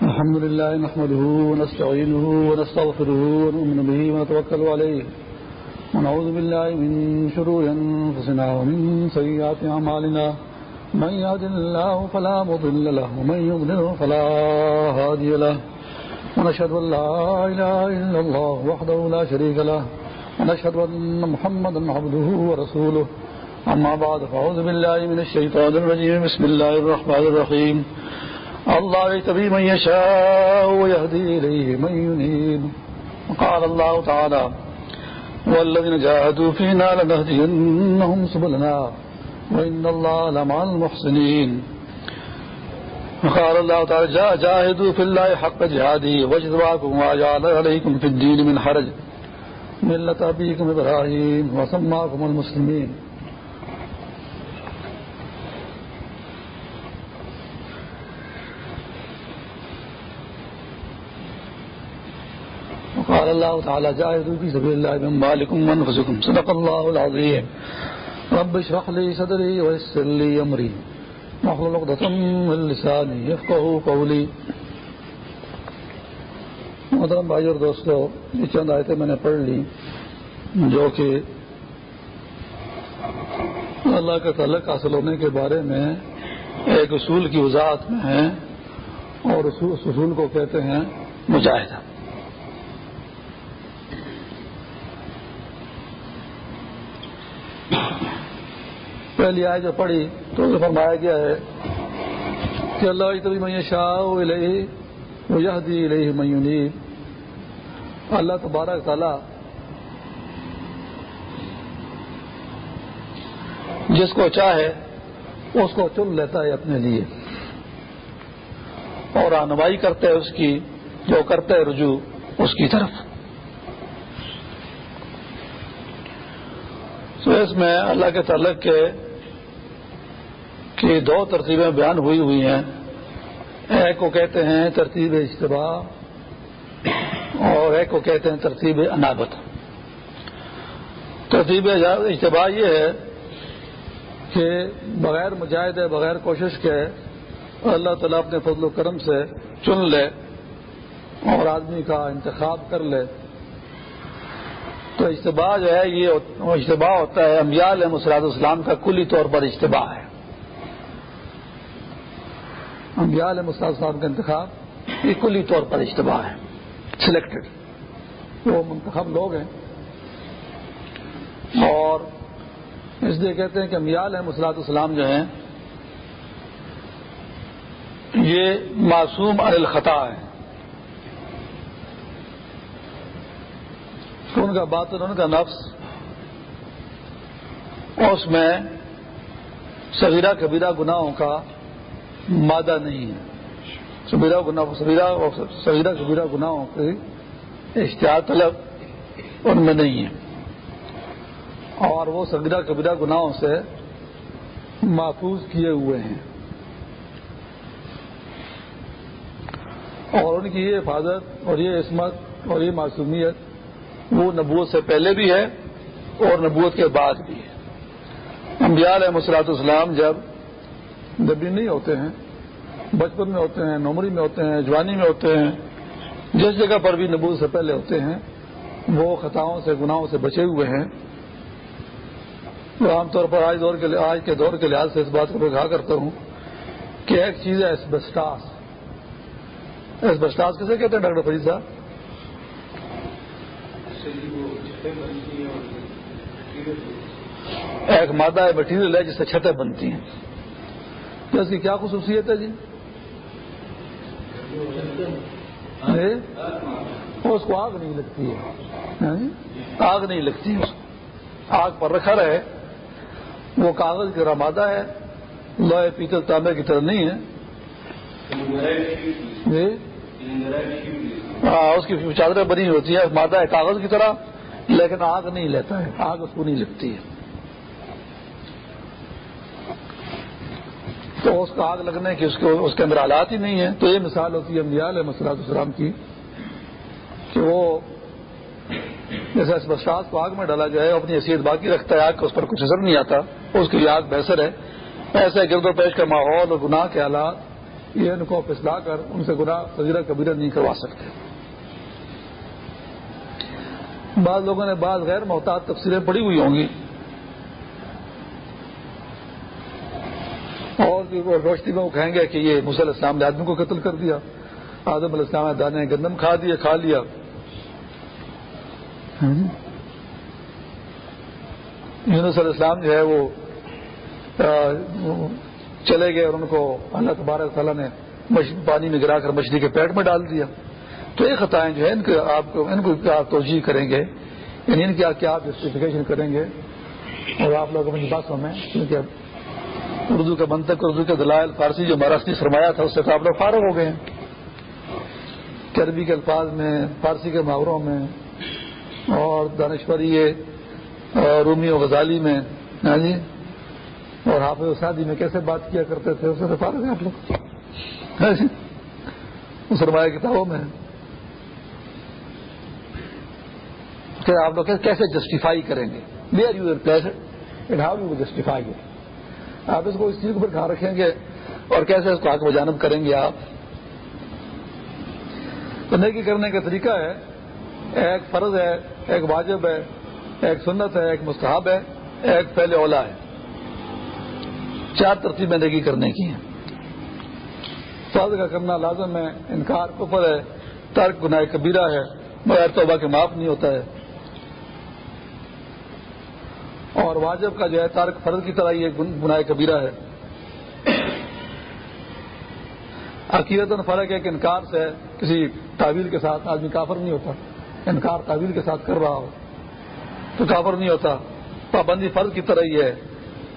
الحمد لله نحمده ونستعينه ونستغفره ونؤمن به ونتوكل عليه ونعوذ بالله من شرور أنفسنا ومن سيئات أعمالنا من يهد الله فلا مضل له ومن يضلل فلا هادي له ونشهد أن لا إله إلا الله وحده لا شريك له ونشهد أن محمدا عبده ورسوله أما بعد فأعوذ بالله من الشيطان الرجيم بسم الله الرحمن الرحيم الله يتبي من يشاء ويهدي إليه من ينيب قال الله تعالى والذين جاهدوا فينا لنهدينهم سبلنا وإن الله لمع المحسنين وقال الله تعالى جا جاهدوا في الله حق جهاده واجتباكم وجعل عليكم في الدين من حرج. ملة أبيكم إبراهيم وسماكم المسلمين وقال الله تعالى جاهدوا في سبيل الله بأموالكم وأنفسكم صدق الله العظيم رب اشرح لي صدري ويسر لي أمري واحلل عقدة من لساني يفقهوا قولي محترم بھائی اور دوستو، یہ چند آیتیں میں نے پڑھ لی، جو کہ اللہ کا تعلق حاصل ہونے کے بارے میں ایک اصول کی وضاحت میں ہیں اور اس اصول کو کہتے ہیں مجاہدہ. پہلی آئے جو پڑھی تو اسے فرمایا گیا ہے کہ اللہ تبھی میں شاہ وہ یہ دی رہی میونی اللہ تبارک تعالیٰ جس کو چاہے اس کو چن لیتا ہے اپنے لیے۔ اور رہنمائی کرتے ہے اس کی، جو کرتے ہے رجوع اس کی طرف۔ تو اس میں اللہ کے تعلق کے کی دو ترتیبیں بیان ہوئی ہوئی ہیں۔ ایک کو کہتے ہیں ترتیب اجتباع اور ایک کو کہتے ہیں ترتیب انابت ترتیب اجتباع یہ ہے کہ بغیر مجاہدے، بغیر کوشش کے اللہ تعالیٰ اپنے فضل و کرم سے چن لے اور آدمی کا انتخاب کر لے۔ تو اجتباع جو ہے، یہ اجتباع ہوتا ہے، انبیاء علیہ مسلاط اسلام کا کلی طور پر اجتباع ہے۔ انبیاء علیہ مسلاط اسلام کا انتخاب یہ کلی طور پر اجتباع ہے سلیکٹڈ وہ منتخب لوگ ہیں۔ اور اس لیے کہتے ہیں کہ انبیاء علیہ مسلاط اسلام جو ہیں، یہ معصوم الخطا ہے ان کا باطن ان کا نفس اس میں سبیرہ کبیرہ گناہوں کا مادہ نہیں ہے۔ سبیرہ سبیرہ کبیرہ گناہوں کی اشتہار طلب ان میں نہیں ہے۔ اور وہ سگیرہ کبیرہ گناہوں سے محفوظ کیے ہوئے ہیں۔ اور ان کی یہ حفاظت اور یہ عصمت اور یہ معصومیت وہ نبوت سے پہلے بھی ہے اور نبوت کے بعد بھی ہے۔ انبیاء علیہ مسلاط اسلام جب نبی نہیں ہوتے ہیں، بچپن میں ہوتے ہیں، نومری میں ہوتے ہیں، جوانی میں ہوتے ہیں، جس جگہ پر بھی نبوت سے پہلے ہوتے ہیں، وہ خطاؤں سے، گناہوں سے بچے ہوئے ہیں۔ عام طور پر آج دور کے آج کے دور کے لحاظ سے اس بات کو میں کہا کرتا ہوں کہ ایک چیز ہے ایسبسٹاس ایسبسٹاس کسے کہتے ہیں، ڈاکٹر فرید صاحب؟ ایک مادہ ہے، مٹیریل ہے، جس سے چھتیں بنتی ہیں۔ تو اس کی کیا خصوصیت ہے جی؟ اس کو آگ نہیں لگتی ہے۔ یعنی آگ نہیں لگتی۔ ہے آگ پر رکھا رہے۔ وہ کاغذ کی رمادہ ہے۔ لوہے پیتل تانبے کی طرح نہیں ہے۔ جی؟ ہاں، اس کی چادریں بنی ہوتی ہے مادہ ہے کاغذ کی طرح، لیکن آگ نہیں لیتا ہے۔ آگ اس کو نہیں لگتی ہے۔ تو اس کو آگ لگنے کی اس کو اس کے اندر حالات ہی نہیں ہے تو یہ مثال ہوتی ہے انبیاء علیہ مسلاط السلام کی کہ وہ جیسے اس بساس کو آگ میں ڈالا جائے اپنی حیثیت باقی رکھتا ہے، آگ کا اس پر کچھ اثر نہیں آتا، اس کے لیے آگ بہتر ہے۔ ایسے گرد و پیش کا ماحول اور گناہ کے حالات یہ ان کو پسلا کر ان سے گناہ تجربہ کبیرہ نہیں کروا سکتے۔ بعض لوگوں نے بعض غیر محتاط تفصیلیں پڑی ہوئی ہوں گی۔ اور روشنی میں وہ کہیں گے کہ یہ مسل اسلام نے آدمی کو قتل کر دیا۔ آدم علیہ السلام نے دانے گندم کھا دیا کھا لیا۔ ہاں جی۔ یونس علیہ السلام جو ہے وہ چلے گئے اور ان کو اللہ تبارک تعالیٰ نے پانی میں گرا کر مچھلی کے پیٹ میں ڈال دیا۔ تو یہ خطائیں جو ہے ان کو آپ کو، ان کو کیا توجہ کریں گے۔ یعنی ان کی کیا آپ جسٹیفکیشن کریں گے۔ اور آپ لوگ اپنی باتوں میں، کیونکہ اردو کا منطق، اردو کے دلائل فارسی جو مہاراشٹری سرمایہ تھا، اس سے تو آپ لوگ فارغ ہو گئے ہیں۔ عربی کے الفاظ میں، فارسی کے محاوروں میں، اور دانشوری رومی و غزالی میں ہاں جی؟ اور حافظ شادی میں کیسے بات کیا کرتے تھے اسے فارغ ہیں آپ لوگ۔ ہاں جی؟ سرمایہ کتابوں میں۔ کہ آپ لوگ کیسے جسٹیفائی کریں گے؟ Where you place and how you justify آپ اس کو اس چیز پر کھا رکھیں گے اور کیسے اس کو آگ بجانب کریں گے آپ؟ تو نیکی کرنے کا طریقہ ہے، ایک فرض ہے، ایک واجب ہے، ایک سنت ہے، ایک مستحب ہے، ایک پہلے اولا ہے۔ چار ترتیبیں نیکی کرنے کی ہیں۔ فرض کا کرنا لازم ہے، انکار کفر ہے، ترک گناہ کبیرہ ہے بغیر توبہ کے معاف نہیں ہوتا ہے۔ اور واجب کا جو ہے تارک فرض کی طرح یہ گناہ کبیرہ ہے۔ عقیدت فرق ہے کہ انکار سے کسی تعویل کے ساتھ آدمی کافر نہیں ہوتا۔ انکار تعویل کے ساتھ کر رہا ہو تو کافر نہیں ہوتا۔ پابندی فرض کی طرح ہی ہے۔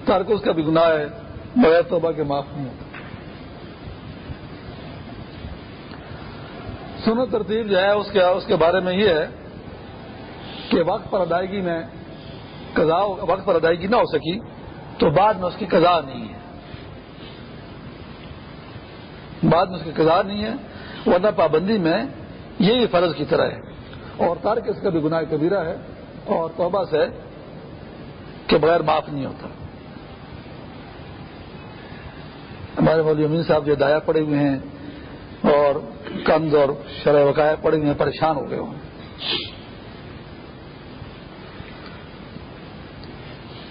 تارک اس کا بھی گناہ ہے۔ بغیر توبہ کے معاف نہیں ہوتا۔ سنت ترتیب جو ہے اس کے اس کے بارے میں یہ ہے کہ وقت پر ادائیگی میں قضا وقت پر ادائیگی نہ ہو سکی تو بعد میں اس کی قضا نہیں ہے۔ بعد میں اس کی قضا نہیں ہے۔ ورنہ پابندی میں یہی فرض کی طرح ہے۔ اور تارک اس کا بھی گناہ کبیرہ ہے۔ اور توبہ سے کہ بغیر معاف نہیں ہوتا۔ ہمارے مولوی امین صاحب جو دایا پڑے ہوئے ہیں اور کمز اور شرح وقاع پڑے ہوئے ہیں، پریشان ہو گئے ہوں۔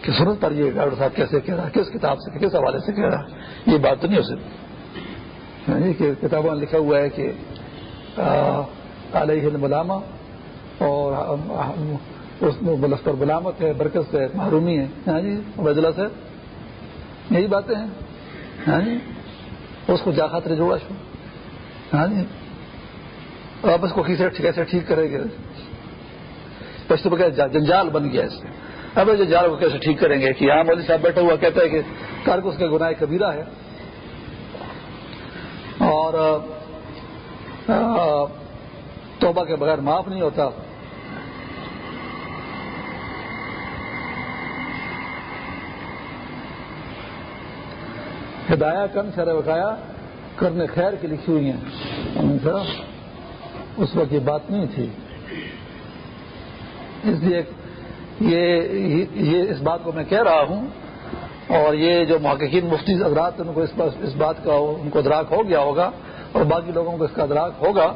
کہ سنت پر یہ ڈاکٹر صاحب کیسے کہہ رہا ہے، کس کتاب سے، کس حوالے سے کہہ رہا ہے؟ یہ بات تو نہیں ہو سکتی۔ یعنی کہ کتابوں میں لکھا ہوا ہے کہ علیہ ملامہ اور اس میں بلستر بلامت ہے، برکت سے محرومی ہے۔ ہاں جی عبید سے یہی باتیں ہیں۔ ہاں جی اس کو جا خاطر جوڑا چھو ہاں جی آپ اس کو کیسے ٹھیک کرے گے پشتو بغیر جنجال بن گیا اس سے اب جو جال کو کیسے ٹھیک کریں گے کہ یہاں مودی صاحب بیٹھا ہوا کہتا ہے کہ کارک اس کا گناہ کبیرہ ہے۔ اور توبہ کے بغیر معاف نہیں ہوتا۔ ہدایا کن سر بکایا کرنے خیر کی لکھی ہوئی ہیں۔ اس وقت یہ بات نہیں تھی۔ اس لیے یہ اس بات کو میں کہہ رہا ہوں اور یہ جو محققین مفتی حضرات ان کو اس بات کا ان کو ادراک ہو گیا ہوگا اور باقی لوگوں کو اس کا ادراک ہوگا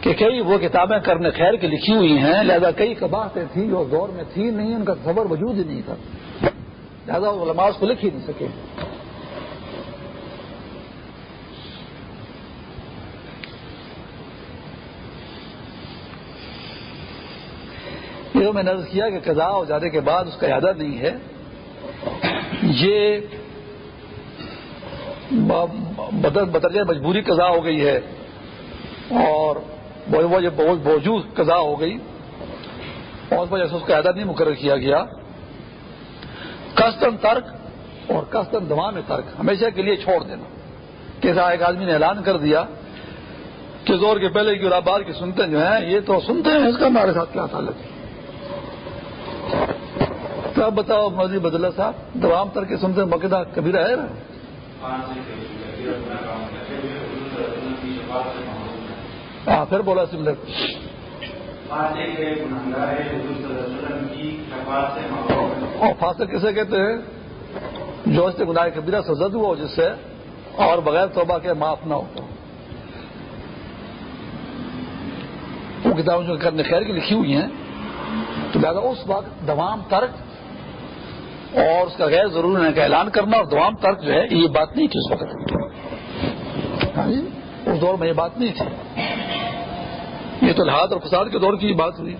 کہ کئی وہ کتابیں کرنے خیر کی لکھی ہوئی ہیں، لہذا کئی کباہتیں تھیں جو دور میں تھی نہیں، ان کا خبر وجود ہی نہیں تھا۔ لہذا وہ لماز کو لکھ ہی نہیں سکے۔ میں نے عرض کیا کہ قضا ہو جانے کے بعد اس کا ارادہ نہیں ہے۔ یہ بدرجہ مجبوری قضا ہو گئی ہے اور بہت موجود قضا ہو گئی۔ اور اس وجہ سے اس کا ارادہ نہیں مقرر کیا گیا۔ کستن ترک اور کستن دما میں ترک۔ ہمیشہ کے لیے چھوڑ دینا۔ کیسا ایک آدمی نے اعلان کر دیا کہ زور کے پہلے کی اور آباد کی سنتے جو ہیں، یہ تو سنتے ہیں، اس کا ہمارے ساتھ کیا تعلق ہے؟ تو آپ بتاؤ مودی بدلہ صاحب، دوام تر کے سنتے مقدہ کبھی رہے نا ہاں پھر بولا سملر اور فاصل کسے کہتے ہیں؟ جو اس سے گناہ کبیرہ سزد ہوا جس سے اور بغیر توبہ کے معاف نہ ہو۔ وہ کتابیں جو کرنے خیر کی لکھی ہوئی ہیں، تو لہٰذا اس وقت دوام ترک اور اس کا غیر ضروری ہونے کا اعلان کرنا اور دوام ترک جو ہے، یہ بات نہیں تھی اس وقت۔ ہاں جی، اس دور میں یہ بات نہیں تھی۔ یہ تو لحاظ اور فساد کے دور کی بات ہوئی۔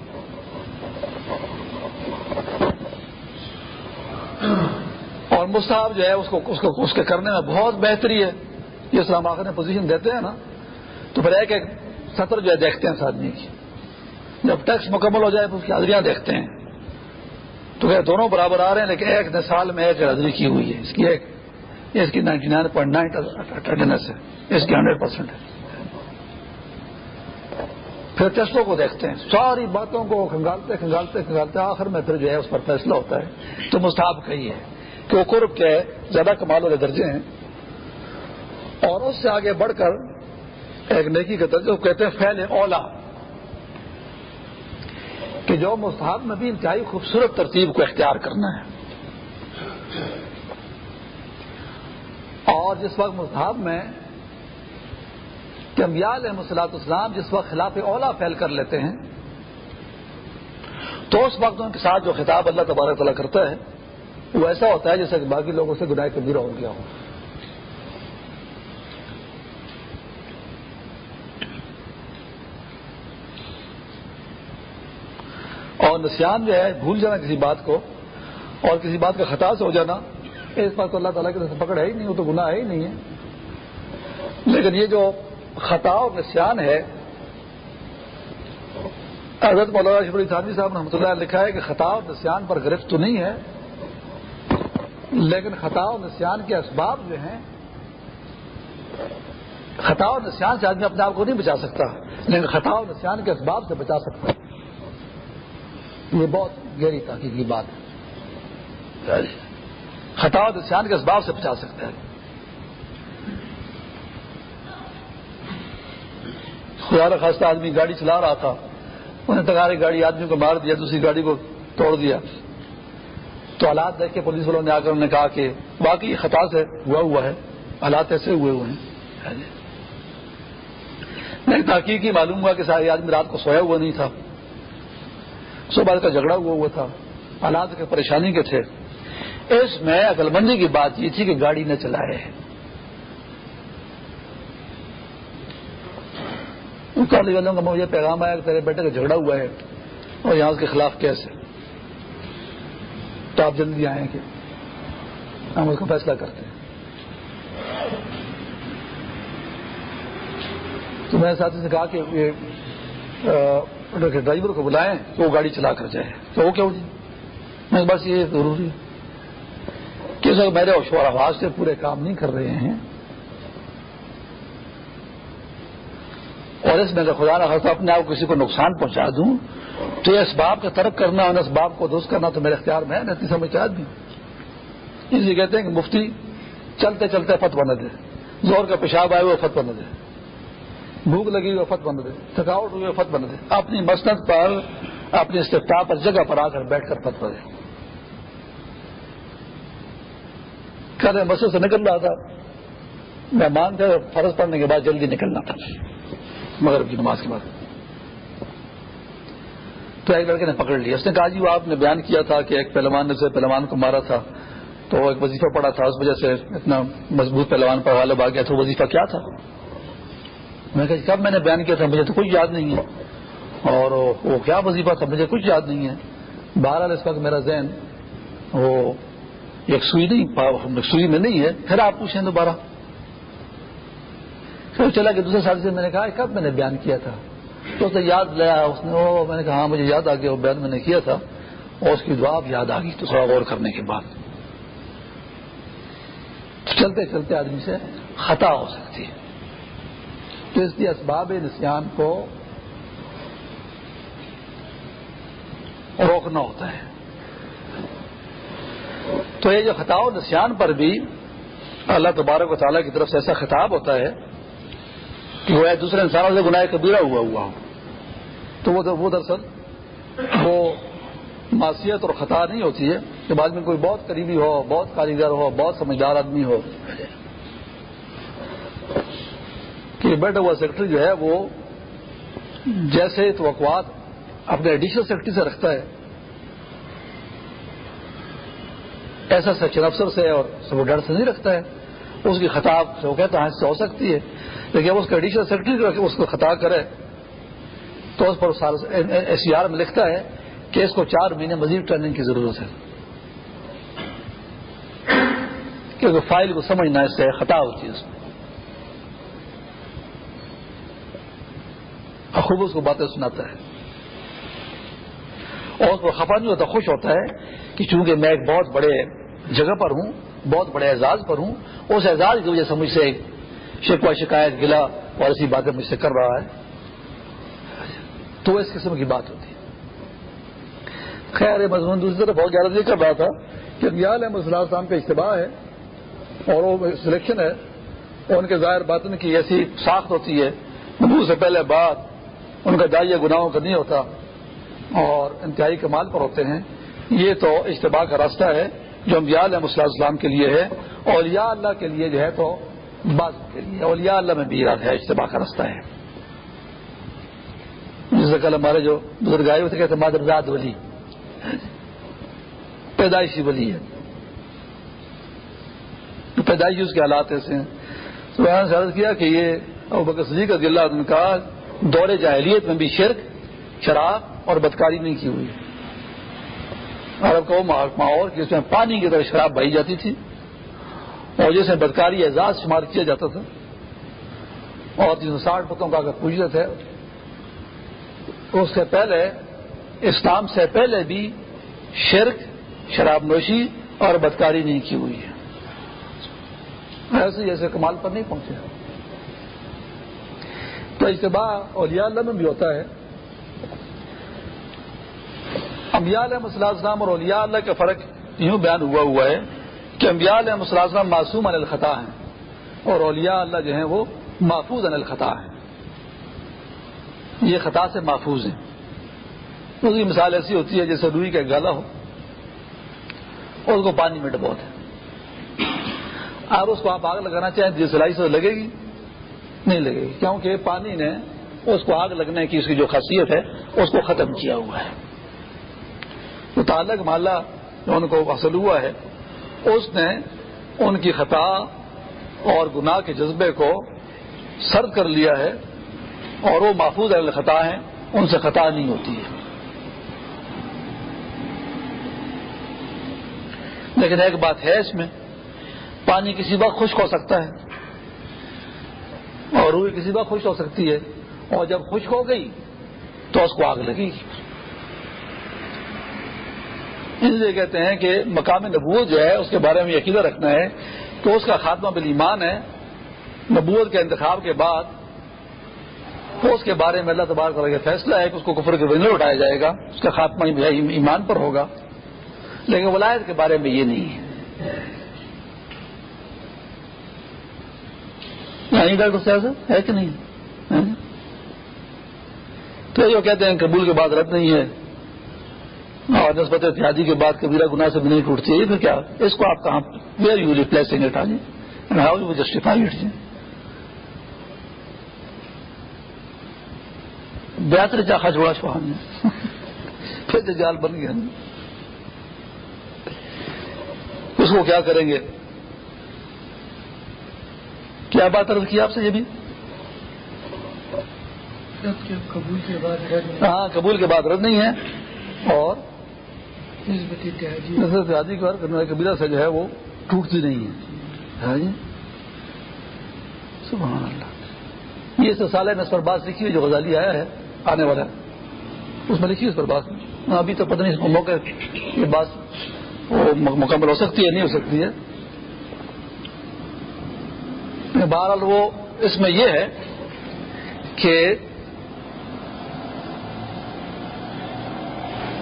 اور مستحب جو ہے، اس کو اس کو، اس کے کرنے میں بہت بہتری ہے۔ یہ اسلام آخر نے پوزیشن دیتے ہیں نا، تو پھر ایک ایک سطر جو ہے، دیکھتے ہیں اس آدمی کی جب ٹیکس مکمل ہو جائے تو اس کی حاضریاں دیکھتے ہیں۔ تو کہ دونوں برابر آ رہے ہیں، لیکن ایک نے سال میں ایک حاضری کی ہوئی ہے۔ اس کی ایک اس کی ninety nine point nine attendance ہے۔ اس کی ہنڈریڈ پرسینٹ ہے۔ پھر ٹیسٹوں کو دیکھتے ہیں۔ ساری باتوں کو کھنگالتے کھنگالتے کھنگالتے آخر میں پھر جو ہے اس پر فیصلہ ہوتا ہے۔ تو مستحب کہی ہے کہ وہ قرب کے زیادہ کمال والے درجے ہیں۔ اور اس سے آگے بڑھ کر ایک نیکی کا درجہ کہتے ہیں فیل اولا۔ کہ جو مستحب میں بھی انتہائی خوبصورت ترتیب کو اختیار کرنا ہے۔ اور جس وقت مستحب میں کہ علیہ مسلاط اسلام جس وقت خلاف اولا پھیل کر لیتے ہیں، تو اس وقت ان کے ساتھ جو خطاب اللہ تبارک تعالیٰ کرتا ہے، وہ ایسا ہوتا ہے جیسے کہ باقی لوگوں سے گناہ کبیرہ ہو گیا ہو۔ اور نسیان جو ہے، بھول جانا کسی بات کو اور کسی بات کا خطا سے ہو جانا، اس بات کو اللہ تعالیٰ کی طرف سے پکڑ ہے ہی نہیں، وہ تو گناہ ہے ہی نہیں ہے۔ لیکن یہ جو خطا اور نسیان ہے، حضرت مولانا شبری تھانوی صاحب نے رحمۃ اللہ لکھا ہے کہ خطا اور نسیان پر گرفت تو نہیں ہے، لیکن خطا اور نسیان کے اسباب جو ہیں، خطا اور نسیان سے آدمی اپنے آپ کو نہیں بچا سکتا، لیکن خطا اور نسیان کے اسباب سے بچا سکتا ہے۔ یہ بہت گہری تحقیق کی بات ہے۔ خطا اور نسیان کے اسباب سے بچا سکتا ہے خدا خاصہ آدمی گاڑی چلا رہا تھا انہیں تکاری گاڑی آدمی کو مار دیا دوسری گاڑی کو توڑ دیا۔ تو حالات دیکھ کے پولیس والوں نے آ کر انہوں نے کہا کہ باقی خطا سے ہوا ہوا ہے حالات ایسے ہوئے ہوئے ہیں۔ نہیں تحقیق ہی معلوم ہوا کہ سارے آدمی رات کو سویا ہوا نہیں تھا۔ صبح کا جھگڑا ہوا ہوا تھا۔ حالات کے پریشانی کے تھے۔ اس میں عقل مندی کی بات یہ تھی کہ گاڑی نہ چلائے۔ والوں کا مجھے پیغام آیا کہ تیرے بیٹے کا جھگڑا ہوا ہے اور یہاں اس کے خلاف کیسے تو آپ جلدی آئیں کہ ہم اس کا فیصلہ کرتے ہیں۔ تو میں ساتھی سے کہا کہ یہ ڈرائیور کو بلائیں کہ وہ گاڑی چلا کر جائے. تو وہ کیا جی؟ میں بس یہ ضروری کہ سر میرے شور آواز سے پورے کام نہیں کر رہے ہیں. اور اس میں خدا نہ خاصا اپنے آپ کو کسی کو نقصان پہنچا دوں، تو یہ اسباب کا ترک کرنا اور اسباب کو درست کرنا تو میرے اختیار میں ہے سمجھ چاہ اس لیے کہتے ہیں کہ مفتی چلتے چلتے فت بنا دے زور کا پیشاب آئے وہ فت بنا دے۔ بھوک لگی ہوئی فت بنا دے تھکاوٹ ہوئی فت بنا دے اپنی مسنت پر، اپنی استفتا پر جگہ پر آ کر بیٹھ کر فت بنے کل مسجد سے نکل رہا تھا۔ مہمان تھے، فرض پڑنے کے بعد جلدی نکلنا تھا۔ مغرب کی نماز کے بعد۔ تو ایک لڑکے نے پکڑ لیا۔ اس نے کہا جی وہ آپ نے بیان کیا تھا کہ ایک پہلوان نے پہلوان کو مارا تھا۔ تو ایک وظیفہ پڑا تھا۔ اس وجہ سے اتنا مضبوط پہلوان پر غالب آ گیا تھا۔ وظیفہ کیا تھا؟ میں کہا جی، کب میں نے بیان کیا تھا؟ مجھے تو کچھ یاد نہیں ہے۔ اور وہ کیا وظیفہ تھا؟ مجھے کچھ یاد نہیں ہے۔ بہرحال اس وقت میرا ذہن وہ ایک سوئی نہیں سوئی میں نہیں ہے۔ پھر آپ پوچھیں دوبارہ۔ پھر چلا کہ دوسرے سال سے میں نے کہا کب میں نے بیان کیا تھا؟ تو اسے یاد لیا اس نے وہ میں نے کہا ہاں مجھے یاد آ گیا، وہ بیان میں نے کیا تھا۔ اور اس کی دعا یاد آ گئی، تو تھوڑا غور کرنے کے بعد۔ چلتے چلتے آدمی سے خطا ہو سکتی ہے۔ تو اس لیے اسباب نسیان کو روکنا ہوتا ہے۔ تو یہ جو خطا و نسیان پر بھی اللہ تبارک و تعالیٰ کی طرف سے ایسا خطاب ہوتا ہے کہ وہ دوسرے انسانوں سے گناہ کبیرہ ہوا ہوا ہو۔ تو وہ دراصل وہ معاشیت اور خطا نہیں ہوتی ہے کہ بعد میں کوئی بہت قریبی ہو، بہت کاریگر ہو، بہت سمجھدار آدمی ہو۔ بیٹھا ہوا سیکرٹری جو ہے وہ جیسے توقعات اپنے ایڈیشنل سیکرٹری سے رکھتا ہے۔ ایسا سیکشن افسر سے اور سب ڈر سے نہیں رکھتا ہے۔ اس کی خطاب سے وہ کہتا ہے ہاں سے ہو سکتی ہے۔ لیکن اس کا ایڈیشنل سیکرٹری اس کو خطا کرے، تو اس پر ایس سی آر میں لکھتا ہے کہ اس کو چار مہینے مزید ٹریننگ کی ضرورت ہے۔ کیونکہ فائل کو سمجھنا اس سے خطا ہوتی ہے اس میں۔ خوب اس کو باتیں سناتا ہے۔ اور اس کو خفا نہیں ہوتا، خوش ہوتا ہے کہ چونکہ میں ایک بہت بڑے جگہ پر ہوں، بہت بڑے اعزاز پر ہوں، اس اعزاز کی وجہ سے مجھ سے شکوا شکایت گلا اور ایسی باتیں مجھ سے کر رہا ہے۔ تو اس قسم کی بات ہوتی ہے۔ خیر مضمون دوسری طرف بہت زیادہ نہیں کر رہا تھا کہ علیہ السلام کا اجتباع ہے اور وہ سلیکشن ہے اور ان کے ظاہر باطن کی ایسی ساخت ہوتی ہے۔ سے پہلے بات ان کا دائیا گناہوں کا نہیں ہوتا اور انتہائی کمال پر ہوتے ہیں یہ تو اجتباع کا راستہ ہے جو انبیاء علیہ السلام کے لیے ہے اور یا اللہ کے لیے جو ہے تو بعض کے لیے اولیاء اللہ میں بھی ہے اجتباع کا راستہ ہے جس سے کل ہمارے جو بزرگ آئے ہوتے کہتے مادرزاد ولی پیدائشی ولی ہے پیدائشی اس کے حالات ایسے ہیں سے کیا کہ یہ بکر صدیق کا ضلع ان کا دور جاہلیت میں بھی شرک، شراب اور بدکاری نہیں کی ہوئی۔ عرب کا وہ ماحول جس میں پانی کی طرح شراب بہی جاتی تھی اور جس میں بدکاری اعزاز شمار کیا جاتا تھا۔ اور تین سو ساٹھ پتوں کا اگر پوجتے تھے، اس سے پہلے، اسلام سے پہلے بھی شرک، شراب نوشی اور بدکاری نہیں کی ہوئی ہے۔ ایسے جیسے کمال پر نہیں پہنچے۔ تو اجتباع اولیاء اللہ میں بھی ہوتا ہے۔ انبیاء علیہ السلام اور اولیاء اللہ کا فرق یوں بیان ہوا ہوا ہے کہ انبیاء علیہ السلام معصوم عن الخطا ہیں اور اولیاء اللہ جو ہیں وہ محفوظ عن الخطا ہیں۔ یہ خطا سے محفوظ ہیں۔ اس کی مثال ایسی ہوتی ہے جیسے روئی کا گالا ہو اور اس کو پانی میں ڈبو ہے۔ آپ اس کو آپ آگ لگانا چاہیں جس سلائی سے لگے گی۔ نہیں لگے گی۔ کیونکہ پانی نے اس کو آگ لگنے کی اس کی جو خاصیت ہے، اس کو ختم کیا ہوا ہے۔ تو تعلق مالا جو ان کو حاصل ہوا ہے۔ اس نے ان کی خطا اور گناہ کے جذبے کو سرد کر لیا ہے اور وہ محفوظ خطا ہیں، ان سے خطا نہیں ہوتی ہے۔ لیکن ایک بات ہے اس میں، پانی کسی وقت خشک ہو سکتا ہے۔ اور روئی کسی وقت خشک ہو سکتی ہے اور جب خشک ہو گئی تو اس کو آگ لگے گی اس لیے کہتے ہیں کہ مقام نبوت جو ہے، اس کے بارے میں یقینہ رکھنا ہے کہ اس کا خاتمہ بالایمان ہے۔ نبوت کے انتخاب کے بعد، اس کے بارے میں اللہ تبار کا فیصلہ ہے کہ اس کو کفر کے ونر اٹھایا جائے گا۔ اس کا خاتمہ ایمان پر ہوگا۔ لیکن ولایت کے بارے میں یہ نہیں ہے۔ یعنی ڈاکٹر صاحب ہے کہ نہیں؟ جی۔ تو جو کہتے ہیں قبول کے بعد رد نہیں ہے، اور نسبت اتحادی کے بعد کبیرہ گناہ سے بھی نہیں ٹوٹتی ہے پھر کیا؟ اس کو آپ کہاں ویئر یو ریپلیسنگ اٹ آجی ہاؤ یو جسٹیفائی اٹ بہتر چاخا چھوڑا شوہان نے پھر جال بن گیا۔ اس کو کیا کریں گے؟ کیا بات عرض کی آپ سے یہ بھی؟ ہاں قبول کے بعد رد نہیں ہے۔ اور اتحادی۔ کار کرنے والے قبیلہ سے جو ہے وہ ٹوٹتی نہیں ہے۔ ہاں جی؟ سبحان اللہ۔ یہ سال ہے میں اس پر بات لکھی ہوئی جو غزالی آیا ہے آنے والا اس میں لکھی اس پر بات۔ ابھی تو پتہ نہیں موقع یہ بات مکمل ہو سکتی ہے نہیں ہو سکتی ہے۔ بہرحال وہ اس میں یہ ہے کہ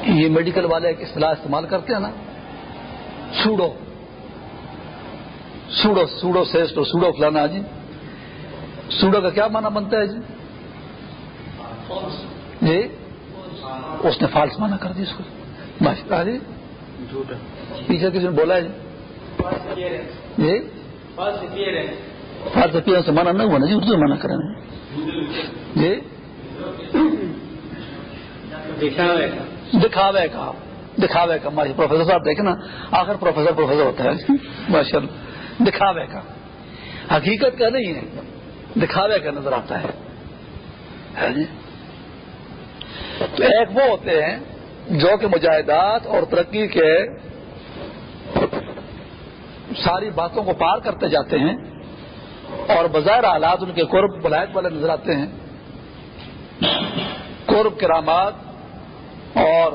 یہ میڈیکل والے ایک اصطلاح استعمال کرتے ہیں نا سوڈو سوڈو سوڈو سیسٹ سوڈو فلانا جی۔ سوڈو کا کیا معنی بنتا ہے جی؟ جی۔ اس نے فالس مانا کر دی اس کو۔ جی۔ پیچھے کسی نے بولا ہے جی؟ فارسی پینے سے منع نہ ہوا نا جی اردو منع کریں جی؟ دکھاوے کا۔ دکھاوے کا ماشاء پروفیسر صاحب دیکھیں نا آخر پروفیسر پروفیسر ہوتا ہے۔ ماشاء اللہ دکھاوے کا۔ حقیقت کا نہیں ہے۔ دکھاوے کا نظر آتا ہے جی؟ تو ایک وہ ہوتے ہیں جو کہ مجاہدات اور ترقی کے ساری باتوں کو پار کرتے جاتے ہیں۔ اور بظاہر حالات ان کے قرب ولایت والے نظر آتے ہیں۔ قرب کرامات اور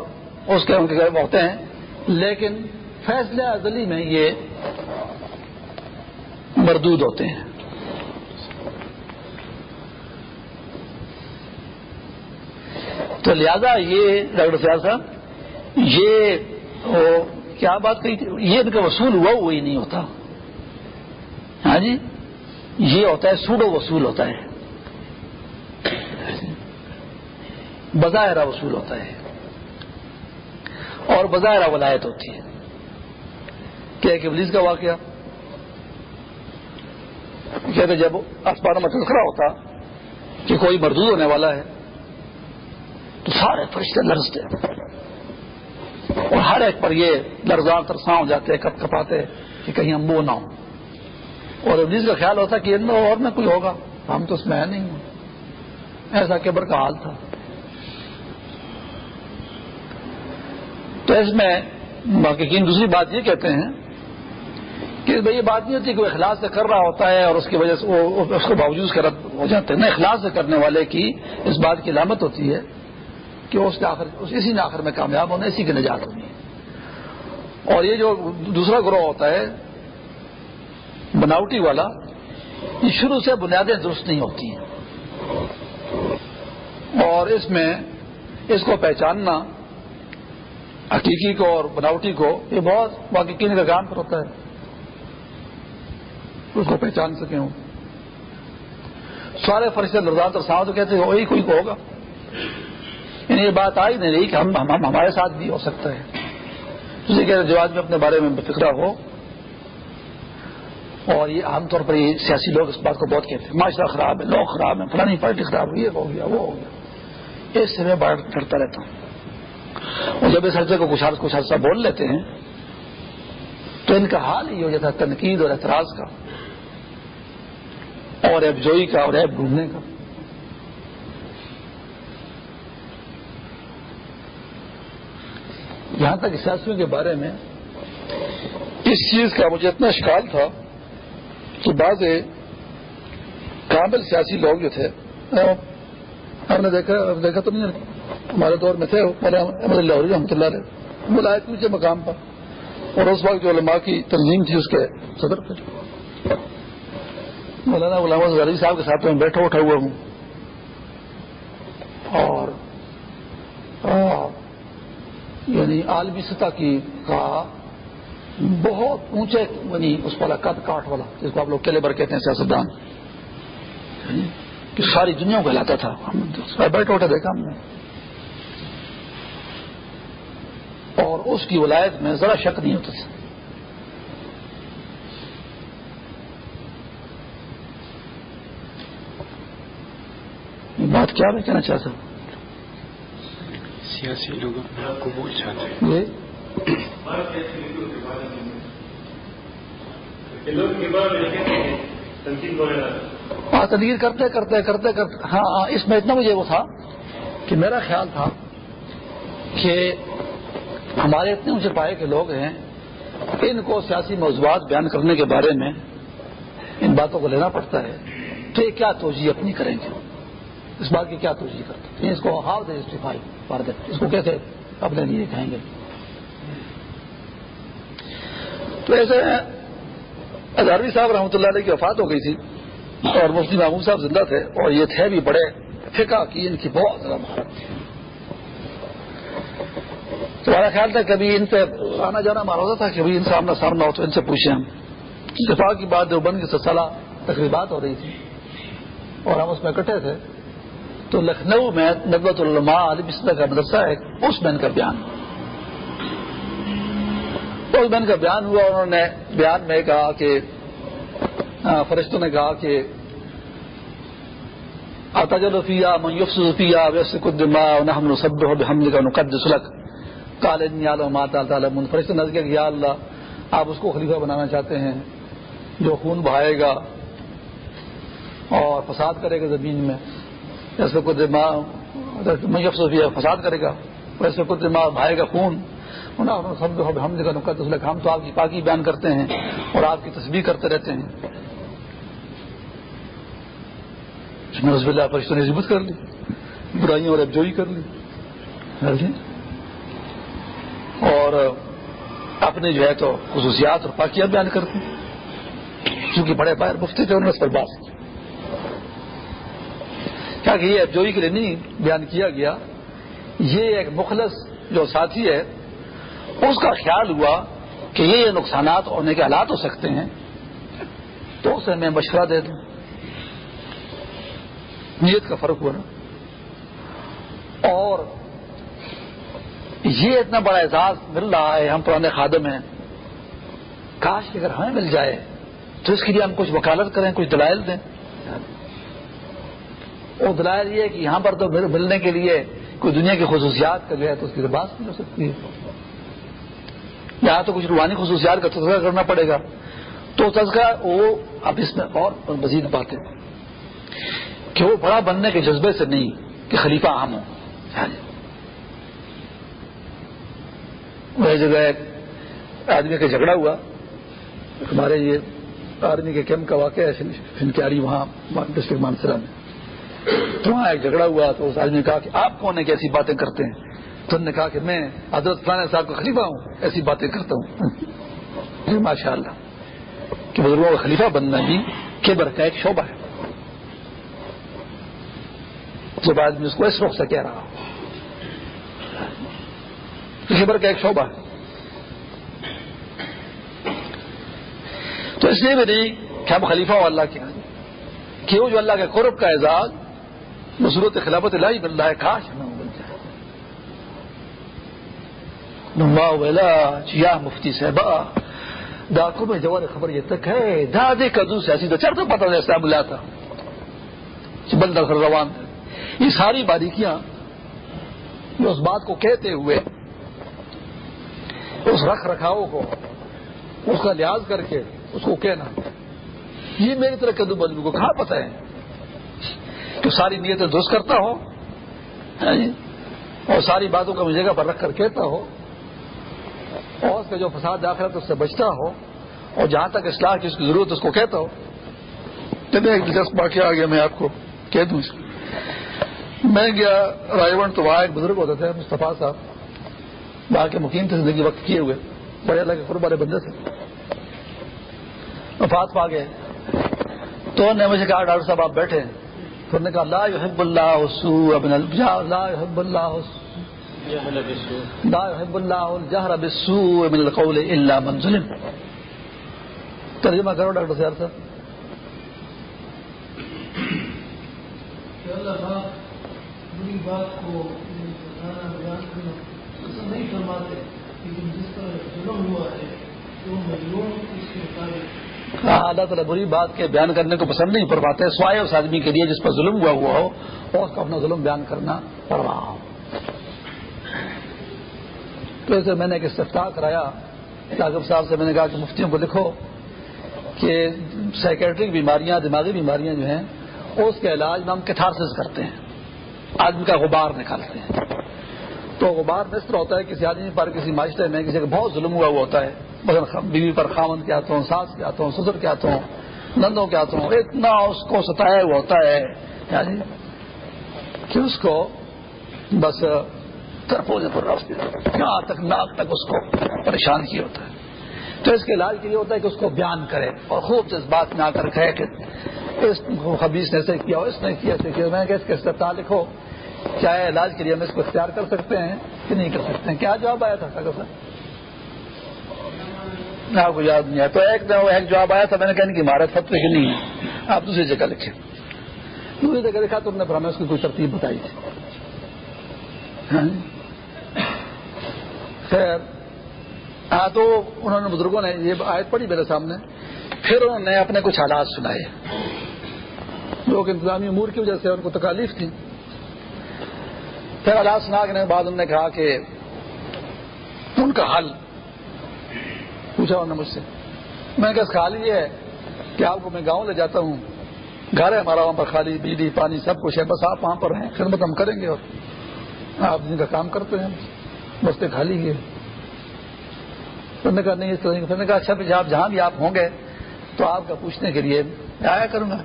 اس کے ان کے ہوتے ہیں۔ لیکن فیصلہ ازلی میں یہ مردود ہوتے ہیں۔ تو لہذا یہ ڈاکٹر سیاض صاحب، یہ کیا بات کہی تھی؟ یہ ان کا وصول ہوا وہی نہیں ہوتا۔ ہاں جی؟ یہ ہوتا ہے سوڈو وصول ہوتا ہے۔ بظاہرہ وصول ہوتا ہے۔ اور بظاہرہ ولایت ہوتی ہے۔ کیا ایک ابلیس کا واقعہ؟ کہتے جب آسمان میں تذکرہ ہوتا کہ کوئی مردود ہونے والا ہے، تو سارے فرشتے لرزتے۔ اور ہر ایک پر یہ لرزان ترساں ہو جاتے کپ کپاتے کہ کہیں ہم وہ نہ ہوں۔ اور ابلیس کا خیال ہوتا کہ ان میں اور میں کوئی ہوگا۔ ہم تو اس میں ہے نہیں۔ ہوں ایسا کیبر کا حال تھا۔ تو اس میں محققین دوسری بات یہ کہتے ہیں کہ بھائی یہ بات نہیں ہوتی کہ وہ اخلاص سے کر رہا ہوتا ہے اور اس کی وجہ سے وہ اس کو باوجود کر ہو جاتے ہیں۔ نہ اخلاص سے کرنے والے کی اس بات کی علامت ہوتی ہے کہ اس کے آخر اسی نے آخر میں کامیاب ہونا، اسی کی نجات ہونی ہے۔ اور یہ جو دوسرا گروہ ہوتا ہے بناوٹی والا، یہ شروع سے بنیادیں درست نہیں ہوتی ہیں۔ اور اس میں اس کو پہچاننا، حقیقی کو اور بناوٹی کو، یہ بہت واقعی کا کام پر ہوتا ہے۔ اس کو پہچان سکے ہوں۔ سارے فرشتے لردان تو ساتھ کہتے ہیں وہی کوئی کو ہوگا۔ یعنی یہ بات آئی نہیں رہی کہ ہم ہمارے ساتھ بھی ہو سکتا ہے۔ اسی کہ جو آدمی اپنے بارے میں فکرہ ہو۔ اور یہ عام طور پر یہ سیاسی لوگ اس بات کو بہت کہتے ہیں، معاشرہ خراب ہے، لوگ خراب ہیں، فلانی پارٹی خراب ہوئی وہ ہو گیا، وہ ہو گیا۔ اس سے میں باہر چڑھتا رہتا ہوں۔ اور جب اس عرصے کو کچھ کچھ عرصہ بول لیتے ہیں، تو ان کا حال ہی ہو جاتا ہے تنقید اور اعتراض کا، اور ایب جوئی کا اور ایب ڈھونڈنے کا۔ یہاں تک سیاسیوں کے بارے میں اس چیز کا مجھے اتنا شکال تھا کہ بعض کامل سیاسی لوگ جو تھے ہم نے دیکھا دیکھا تو نہیں، ہمارے دور میں تھے احمد اللہ رحمۃ اللہ علیہ بلائے مجھے مقام پر، اور اس وقت جو علماء کی تنظیم تھی، اس کے صدر پہ مولانا علامہ غریب صاحب کے ساتھ میں بیٹھا، اٹھا ہوا ہوں۔ اور یعنی عالمی سطح کی، کا بہت اونچے یعنی اس والا قد کاٹ والا جس کو آپ لوگ کیلے بر کہتے ہیں سیاستدان۔ کہ ساری دنیا کو ہلاتا تھا۔ بیٹھے اٹھے دیکھا ہم نے۔ اور اس کی ولایت میں ذرا شک نہیں ہوتا تھا۔ بات کیا میں کہنا چاہتا ہوں؟ سیاسی لوگ اپنے آپ کو بہت چاہتے ہیں۔ ہاں تدیر کرتے کرتے کرتے کرتے۔ ہاں،, ہاں اس میں اتنا مجھے وہ تھا کہ میرا خیال تھا کہ ہمارے اتنے اونچے پائے کے لوگ ہیں، ان کو سیاسی موضوعات بیان کرنے کے بارے میں ان باتوں کو لینا پڑتا ہے تو یہ کیا توجہ اپنی کریں گے۔ اس بات کی کیا توجہ کرتے ہیں؟ اس کو ہاؤ دے جسٹیفائی فار اس کو کیسے اپنے لیے کہیں گے؟ تو ایسے ہزاروی صاحب رحمۃ اللہ علیہ کی وفات ہو گئی تھی اور مفتی محمود صاحب زندہ تھے اور یہ تھے بھی بڑے فقہ کی ان کی بہت زیادہ مہارت تھی۔ تمہارا خیال تھا کبھی ان پہ آنا جانا ہمارا ہوتا تھا؟ کبھی ان سے سامنا ہو تو ان سے پوچھیں ہم۔ دفاع کی بات دیوبند کی سلسلہ تقریبات ہو رہی تھی اور ہم اس میں اکٹھے تھے، تو لکھنؤ میں ندوت العلماء عالم اسلح کا مدرسہ ہے، اس میں ان کا بیان۔ اس میں ان کا بیان ہوا، انہوں نے بیان میں کہا کہ فرشتوں نے کہا کہ اتجلفیا میفسفیا ویسے کچھ ہم سب حمل کا نقد سلک کال ماتا تعالیٰ فرشت نظر کہ، یا اللہ، آپ اس کو خلیفہ بنانا چاہتے ہیں، جو خون بہائے گا اور فساد کرے گا زمین میں۔ جیسے کچھ میفسفیا فساد کرے گا۔ ویسے کچھ دماغ بہائے گا خون۔ سب حمل کا نقد ہم تو آپ کی پاکی بیان کرتے ہیں اور آپ کی تصویر کرتے رہتے ہیں۔ رسب اللہ فرشتوں نے کر لی، برائیوں اور ابجوئی کر لی۔ ہاں جی۔ اور اپنے جو ہے تو خصوصیات اور پاکیات بیان کرتے کیونکہ بڑے باہر مفتی تھے، انہوں نے اس پر بات کی۔ کیا کہ یہ ابجوئی کے لیے نہیں بیان کیا گیا، یہ ایک مخلص جو ساتھی ہے اس کا خیال ہوا کہ یہ نقصانات ہونے کے حالات ہو سکتے ہیں، تو اسے میں مشورہ دے دوں۔ نیت کا فرق ہوا نا۔ اور یہ اتنا بڑا اعزاز مل رہا ہے، ہم پرانے خادم ہیں۔ کاش کہ اگر ہمیں مل جائے، تو اس کے لیے ہم کچھ وکالت کریں، کچھ دلائل دیں۔ وہ دلائل یہ ہے کہ یہاں پر تو ملنے کے لیے کوئی دنیا کی خصوصیات کا جو ہے تو اس کی بات نہیں ہو سکتی ہے۔ یہاں تو کچھ روحانی خصوصیات کا تذکرہ کرنا پڑے گا۔ تو تذکرہ وہ اب اس میں اور مزید باتیں۔ کہ وہ بڑا بننے کے جذبے سے نہیں، کہ خلیفہ عام ہو ہاں جی۔ وہ جگہ ایک آدمی کا جھگڑا ہوا۔ ہمارے یہ آرمی کے کیمپ کا واقعہ ہے فنکیاری وہاں ڈسٹرکٹ مانسرا میں۔ تو وہاں ایک جھگڑا ہوا تو اس آدمی نے کہا کہ آپ کون ہے کہ ایسی باتیں کرتے ہیں؟ تو انہوں نے کہا کہ میں حضرت فلانے صاحب کا خلیفہ ہوں، ایسی باتیں کرتا ہوں۔ ماشاء اللہ کہ بزرگوں کا خلیفہ بننا بھی کیبر کا ایک شعبہ ہے۔ جب آدمی اس کو اس رخ سے کہہ رہا خبر کا ایک شعبہ ہے۔ تو اس لیے بھی نہیں کہ ہم خلیفہ ہو اللہ کے ہاں۔ کہ وہ جو اللہ کے قرب کا اعزاز مسورت خلافت اللہ بن رہا ہے، کاش ہمیں مل جائے چیا مفتی صاحبہ ڈاکو میں جوار خبر یہ تک ہے دادے کا دوسرا سیدھا چڑھ تو پتا جیسا ملا تھا بندر روان تھا یہ ساری باریکیاں جو اس بات کو کہتے ہوئے، اس رکھ رکھاؤ کو، اس کا لحاظ کر کے اس کو کہنا۔ یہ میری طرح کدو بدلو کو کہاں پتہ ہے؟ کہ ساری نیتیں درست کرتا ہو ہاں جی؟ اور ساری باتوں کو جگہ پر رکھ کر کہتا ہو اور اس کا جو فساد داخلہ تو اس سے بچتا ہو اور جہاں تک اصلاح کی اس کی ضرورت اس کو کہتا ہو۔ چلے ایک دلچسپ واقعہ آ گیا، میں آپ کو کہہ دوں اس کو۔ میں گیا، رائے ون تو وہاں ایک بزرگ ہوتے تھے مصطفیٰ صاحب۔ وہاں کے مقیم تھے، زندگی وقت کیے ہوئے۔ بڑے اللہ کے قرب والے بندے سے وفات پا گئے۔ تو نے مجھے کہا، ڈاکٹر صاحب، آپ بیٹھے تو نے کہا، لا يحب اللہ حسو ابن لا يحب اللہ لا يحب اللہ الجہر بالسوء من القول الا من ظلم. ترجمہ کرو ڈاکٹر صاحب صاحب. بری بات کو نہیں فرماتے لیکن جس طرح ظلم ہوا ہے تو مجلوم اس کے مطابق ہاں اللہ تعالیٰ بری بات کے بیان کرنے کو پسند نہیں فرماتے سوائے اس آدمی کے لیے جس پر ظلم ہوا ہوا ہو اور اس کو اپنا ظلم بیان کرنا پڑ رہا ہو۔ تو ایسے میں نے ایک استفتا کرایا۔ راغب صاحب سے میں نے کہا کہ مفتیوں کو لکھو کہ سائکیٹرک بیماریاں، دماغی بیماریاں جو ہیں، اس کے علاج میں ہم کتھارسس کرتے ہیں۔ آدمی کا غبار نکالتے ہیں۔ تو غبار اس طرح ہوتا ہے، کسی آدمی پر کسی معاشرے میں کسی کا بہت ظلم ہوا ہوا ہوتا ہے۔ بیوی پر خامن کے آتا ہوں ساس کے آتا سسر کے آتا ہوں نندوں کے آتا اتنا اس کو ستایا ہوا ہوتا ہے۔ یعنی کہ اس کو بس ترپونے پر یہاں تک ناک تک اس کو پریشان کیا ہوتا ہے۔ تو اس کے علاج کے لیے ہوتا ہے کہ اس کو بیان کرے اور خوب سے اس بات میں آ کر کہے کہ اس خبیص نے ایسے کیا اس نے کیا ایسے کیا۔ میں کہ اس کے استعمال لکھو۔ کیا علاج کے لیے ہم اس کو اختیار کر سکتے ہیں کہ نہیں کر سکتے ہیں؟ کیا جواب آیا تھا سر آپ کو یاد نہیں آیا۔ تو ایک ایک جواب آیا تھا، میں نے کہا کہ عمارت فتوی کی نہیں ہے۔ آپ دوسری جگہ لکھیں۔ دوسری جگہ لکھا تو نے ہمیں اس کی کوئی ترتیب بتائی تھی۔ ہاں جی؟ خیر. ہاں تو انہوں نے بزرگوں نے یہ آیت پڑھی میرے سامنے، پھر انہوں نے اپنے کچھ حالات سنائے۔ جو کہ انتظامی امور کی وجہ سے ان کو تکالیف تھی پھر حالات سنا کے بعد انہوں نے کہا کہ ان کا حل پوچھا انہوں نے مجھ سے۔ میں نے کہا حال یہ ہے کہ آپ کو میں گاؤں لے جاتا ہوں۔ گھر ہے ہمارا، وہاں پر خالی بجلی پانی، سب کچھ ہے۔ بس آپ وہاں پر ہیں خدمت ہم کریں گے اور آپ جن کا کام کرتے ہیں۔ بستے خالی گئے نے کہا، نہیں، اس طرح پھر نے کہا اچھا آپ جہاں بھی آپ ہوں گے تو آپ کا پوچھنے کے لیے میں آیا کروں گا۔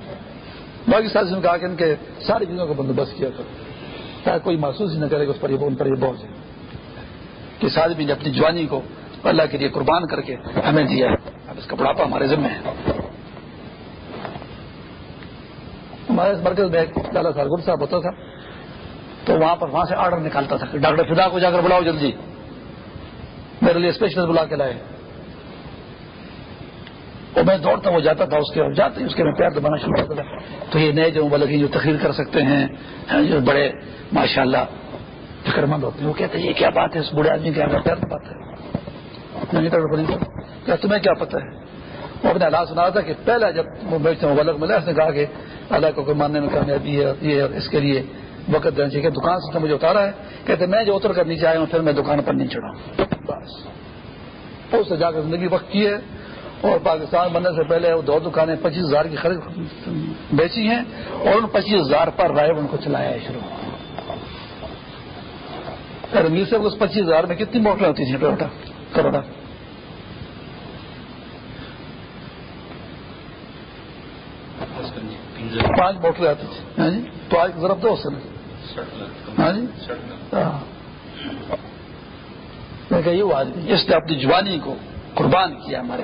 باقی ساتھ نے کہا کہ ان کے ساری چیزوں کا بندوبست کیا کرو۔ تاکہ کوئی محسوس ہی نہ کرے کہ اس پر یہ ان پر یہ بوجھ ہے۔ کہ ساتھ بھی نے اپنی جوانی کو اللہ کے لیے قربان کر کے ہمیں دیا ہے۔ اب اس کا بڑھاپا ہمارے ذمہ ہے۔ ہمارے مرکز میں ایک لالا سرگل صاحب ہوتا تھا۔ تو وہاں پر وہاں سے آرڈر نکالتا تھا۔ ڈاکٹر فدا کو جا کر بلاؤ جلدی۔ میرے لیے اسپیشل بلا کے لائے۔ اور میں دوڑتا وہ جاتا تھا اس کے اور جاتے اس کے میں پیار دبانا شروع کرتا تھا۔ تو یہ نئے جو ملک جو تقریر کر سکتے ہیں جو بڑے ماشاء اللہ فکر مند ہوتے ہیں، وہ کہتے ہیں، یہ کیا بات ہے؟ اس بڑے آدمی کے پیار دباتا ہے۔ کیا تمہیں کیا پتہ ہے؟ وہ اپنے حالات سنا تھا کہ پہلا جب وہ مبلک ملا، اس نے کہا کہ اللہ کو کوئی ماننے میں کامیابی ہے یہ اس کے لیے وقت دینا چاہیے دکان سے مجھے اتارا ہے، کہتے میں جو اتر کر نیچے آیا ہوں، پھر میں دکان پر نہیں چڑھا بس۔ اس سے جا کر زندگی وقت کی ہے۔ اور پاکستان بننے سے پہلے وہ دو دکانیں پچیس ہزار کی خرید بیچی ہیں اور ان پچیس ہزار پر رائے ان کو چلایا ہے شروع۔ رنگی سے اس پچیس ہزار میں کتنی موٹریں ہوتی تھیں ٹوٹا، کروڑا؟ پانچ موٹریں آتی تھی ہاں جی؟ تو آج ضرب دو ہاں جی؟ ہاں۔ میں کہ یہ آدمی اس نے اپنی جوانی کو قربان کیا ہمارے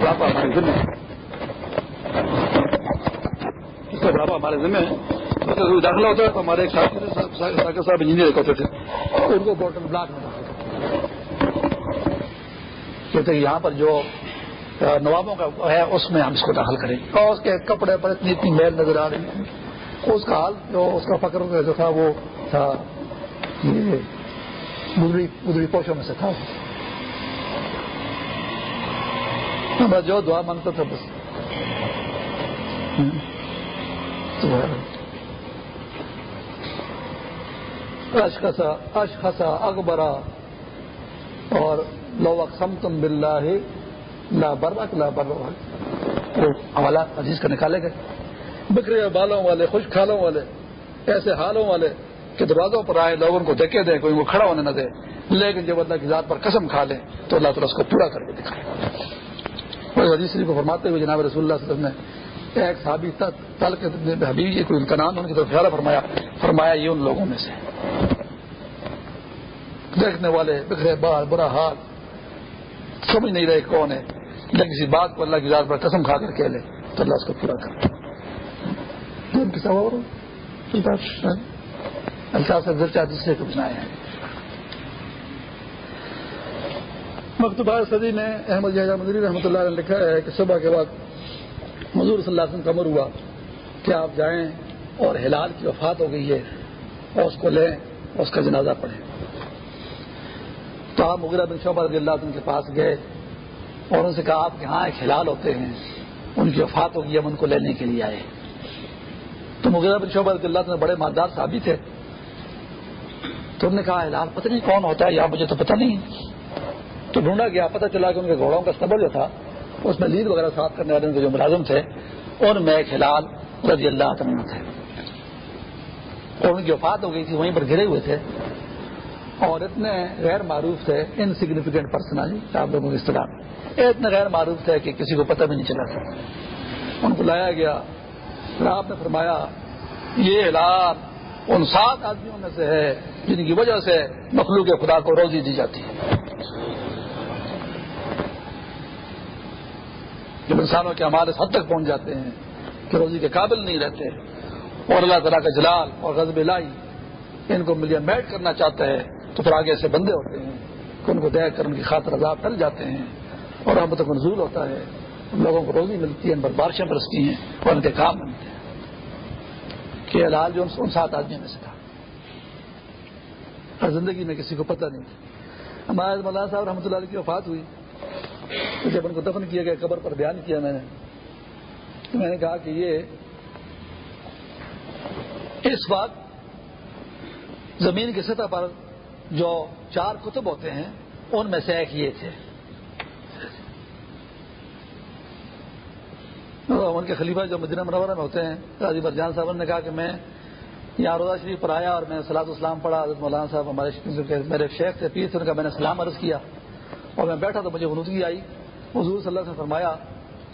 بڑھاپا ہمارے ذمہ اس کا بڑھاپا ہمارے ذمہ ہے داخلہ ہوتا ہے تو ہمارے ایک ساتھی صاحب انجینئر ہوتے تھے۔ ان کو بوٹل بلاک میں کہتے یہاں پر جو نوابوں کا ہے، اس میں ہم اس کو داخل کریں۔ اور اس کے کپڑے پر اتنی اتنی میل نظر آ رہی ہے۔ اس کا حال جو اس کا فکر جو تھا، وہ تھا گزری پوشوں میں سے تھا۔ ہاں، بس جو دعا مانگتا تھا، بس۔ ہاں۔ اشخصا اشخصا اکبرا، اور لو اقسم تم بلّہ لا برق لا برق حوالات عزیز کا نکالے گئے۔ بکرے بالوں والے، خوش کھالوں والے، ایسے حالوں والے کہ دروازوں پر آئے، لوگوں کو دیکھے دیں، کوئی وہ کھڑا ہونے نہ دے۔ لیکن جب اللہ کی ذات پر قسم کھا لیں، تو اللہ تعالیٰ اس کو پورا کر کے دکھائے۔ حدیث شریف کو فرماتے ہوئے جناب رسول اللہ صلی اللہ علیہ وسلم نے ایک صحابی تل کے حبیب جی کوئی ان کا نام ان کی طرف خیال فرمایا فرمایا یہ ان لوگوں میں سے۔ دیکھنے والے بکھرے بال، برا حال، سمجھ نہیں رہے کون ہے۔ لیکن کسی بات کو اللہ کی ذات پر قسم کھا کر کہہ لے، تو اللہ اس کو پورا کر اللہ مکتوبہ صدی میں احمد جہاز مدری رحمۃ اللہ نے لکھا ہے کہ صبح کے بعد مزور صلی اللہ علیہ وسلم کا امر ہوا۔ کہ آپ جائیں اور ہلال کی وفات ہو گئی ہے؟ اور اس کو لیں اور اس کا جنازہ پڑھیں۔ تو آپ مغیرہ بن شعبہ رضی اللہ عنہ کے پاس گئے۔ اور ان سے کہا آپ کے ہاں ایک ہلال ہوتے ہیں، ان کی وفات ہو گئی ہم ان کو لینے کے لیے آئے۔ تو مغیرہ بن شعبہ رضی اللہ عنہ بڑے مادار صحابی تھے۔ تو انہوں نے کہا، ہلال پتہ نہیں کون ہوتا ہے، یا مجھے تو پتہ نہیں۔ تو ڈھونڈا گیا، پتہ چلا کہ ان کے گھوڑوں کا سبر جو تھا، اس میں لید وغیرہ صاف کرنے والے جو ملازم تھے، ان میں کھلال رضی اللہ عنہ تھے۔ اور ان کی وفات ہو گئی تھی، وہیں پر گرے ہوئے تھے۔ اور اتنے غیر معروف تھے انسگنیفیکینٹ پرسنل آپ لوگوں کی اصطلاح۔ اتنے غیر معروف تھے کہ کسی کو پتہ بھی نہیں چلا تھا ان کو لایا گیا۔ پھر آپ نے فرمایا، یہ اعلان ان سات آدمیوں میں سے ہے جن کی وجہ سے مخلوق خدا کو روزی دی جاتی ہے۔ جب انسانوں کے ہمارے حد تک پہنچ جاتے ہیں کہ روزی کے قابل نہیں رہتے، اور اللہ تعالیٰ کا جلال اور غزب لائی ان کو ملیا میٹ کرنا چاہتا ہے تو پھر آگے سے بندے ہوتے ہیں کہ ان کو دیکھ کر ان کی خاطر عذاب ٹل جاتے ہیں اور ہم تک منظور ہوتا ہے۔ ان لوگوں کو روزی ملتی ہے، ان پر بارشیں برستی ہیں اور ان کے کام بنتے ہیں۔ کہ حلال جو ان سات آدمیوں میں سے تھا۔ ہر زندگی میں کسی کو پتہ نہیں تھا۔ ہمارے مولانا صاحب رحمۃ اللہ علیہ کی وفات ہوئی۔ تو جب ان کو دفن کیا گیا قبر پر بیان کیا میں نے، تو میں نے کہا کہ یہ اس وقت زمین کی سطح پر جو چار کتب ہوتے ہیں، ان میں سے ایک یہ تھے۔ ان کے خلیفہ جو مدینہ منورہ میں ہوتے ہیں، راجی برجان صاحب نے کہا کہ میں یہاں روزہ شریف پر آیا اور میں سلاد اسلام پڑھا۔ حضرت مولانا صاحب ہمارے میرے شیخ سے پیر سے ان کا میں نے سلام عرض کیا۔ اور میں بیٹھا تو مجھے ونودگی آئی۔ حضور صلی اللہ سے فرمایا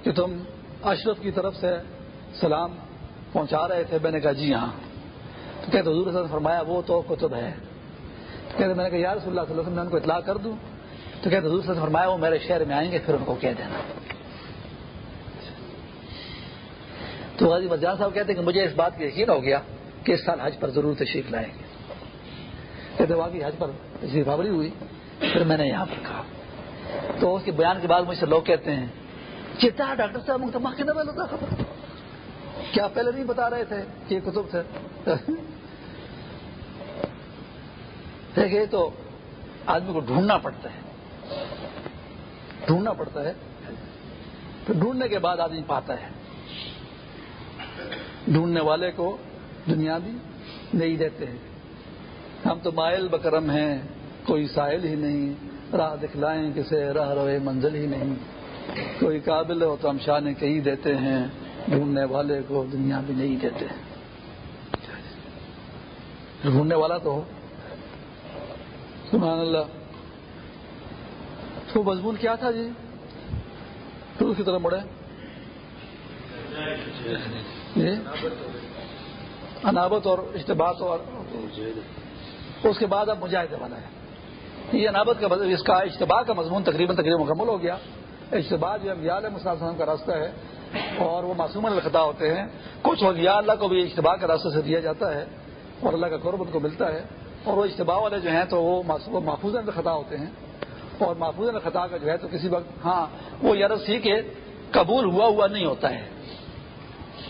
کہ تم اشرف کی طرف سے سلام پہنچا رہے تھے۔ میں نے کہا جی ہاں۔ تو کہتے حضور صلی اللہ نے فرمایا، وہ تو کتب ہے۔ کہتے میں نے کہا یار صلی اللہ علیہ وسلم، میں ان کو اطلاع کر دوں. تو کہتے حضور صلی اللہ نے فرمایا، وہ میرے شہر میں آئیں گے، پھر ان کو کہہ دینا. تو غازی مرجان صاحب کہتے ہیں کہ مجھے اس بات کی یقین ہو گیا کہ اس سال حج پر ضرور تشریف لائیں گے۔ کہتے واقعی حج پر تشریف آوری ہوئی، پھر میں نے یہاں پر کہا۔ تو اس کے بیان کے بعد مجھ سے لوگ کہتے ہیں چیتا ڈاکٹر صاحب مختما کے نہ خبر۔ کیا پہلے نہیں بتا رہے تھے کہ یہ کتب تھے؟ دیکھیے تو آدمی کو ڈھونڈنا پڑتا ہے۔ ڈھونڈنا پڑتا ہے۔ پھر ڈھونڈنے کے بعد آدمی پاتا ہے۔ ڈھونڈنے والے کو دنیا بھی نہیں دیتے ہیں۔ ہم تو مائل بکرم ہیں، کوئی ساحل ہی نہیں۔ راہ دکھلائیں کسے، راہ روے منزل ہی نہیں۔ کوئی قابل ہو تو ہم شانے کہیں دیتے ہیں۔ ڈھونڈنے والے کو دنیا بھی نہیں دیتے۔ ڈھونڈنے والا تو ہو۔ سبحان اللہ۔ تو مضمون کیا تھا جی؟ پھر اس کی طرح مڑے۔ جی۔ انابت اور اشتباط اور اس کے بعد اب مجاہدے والا ہے۔ یہ انابت کا اس کا اشتباع کا مضمون تقریباً تقریباً مکمل ہو گیا۔ اشتباع جو ہے مسلم کا راستہ ہے۔ اور وہ معصوم الخطا ہوتے ہیں۔ کچھ ولیاء اللہ کو بھی اشتباع کا راستہ سے دیا جاتا ہے۔ اور اللہ کا قرب ان کو ملتا ہے۔ اور وہ اجتباع والے جو ہیں تو وہ محفوظ خطا ہوتے ہیں اور محفوظ خطا کا جو ہے تو کسی وقت ہاں وہ یارس سی کہ قبول ہوا ہوا نہیں ہوتا ہے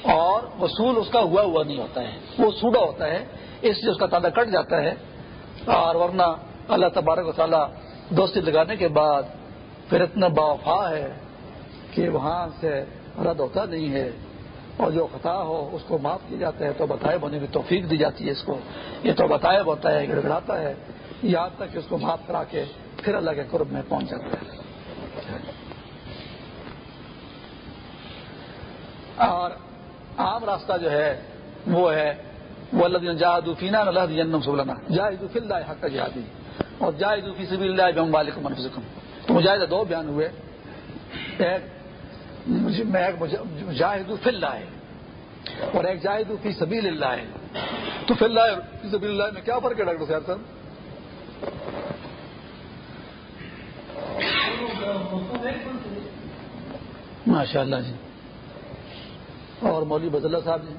اور وصول اس کا ہوا ہوا نہیں ہوتا ہے، وہ سوڈا ہوتا ہے، اس لیے اس کا تعداد کٹ جاتا ہے اور ورنہ اللہ تبارک و تعالیٰ دوستی لگانے کے بعد پھر اتنا باوفا ہے کہ وہاں سے رد ہوتا نہیں ہے۔ اور جو خطا ہو، اس کو معاف کیا جاتا ہے تو بتائے ہونے کی توفیق دی جاتی ہے اس کو۔ یہ تو بتائے ہوتا ہے، گڑگڑاتا ہے یہاں تک کہ اس کو معاف کرا کے پھر اللہ کے قرب میں پہنچ جاتا ہے۔ اور عام راستہ جو ہے، وہ ہے وہ اللہ جہادفینہ اللہ جنم سولنا جاہد فل حق جہادی اور جاہد فی سبی اللہ بم والم منفظم تو مجاہدہ دو بیان ہوئے۔ ایک میں ایک جاہد فی اللہ ہے۔ اور ایک جاہد فی سبیل اللہ ہے۔ تو فی اللہ فی سبیل اللہ میں کیا فرق ہے ڈاکٹر صاحب صاحب؟ ماشاء اللہ جی۔ اور مولوی بد اللہ صاحب جی۔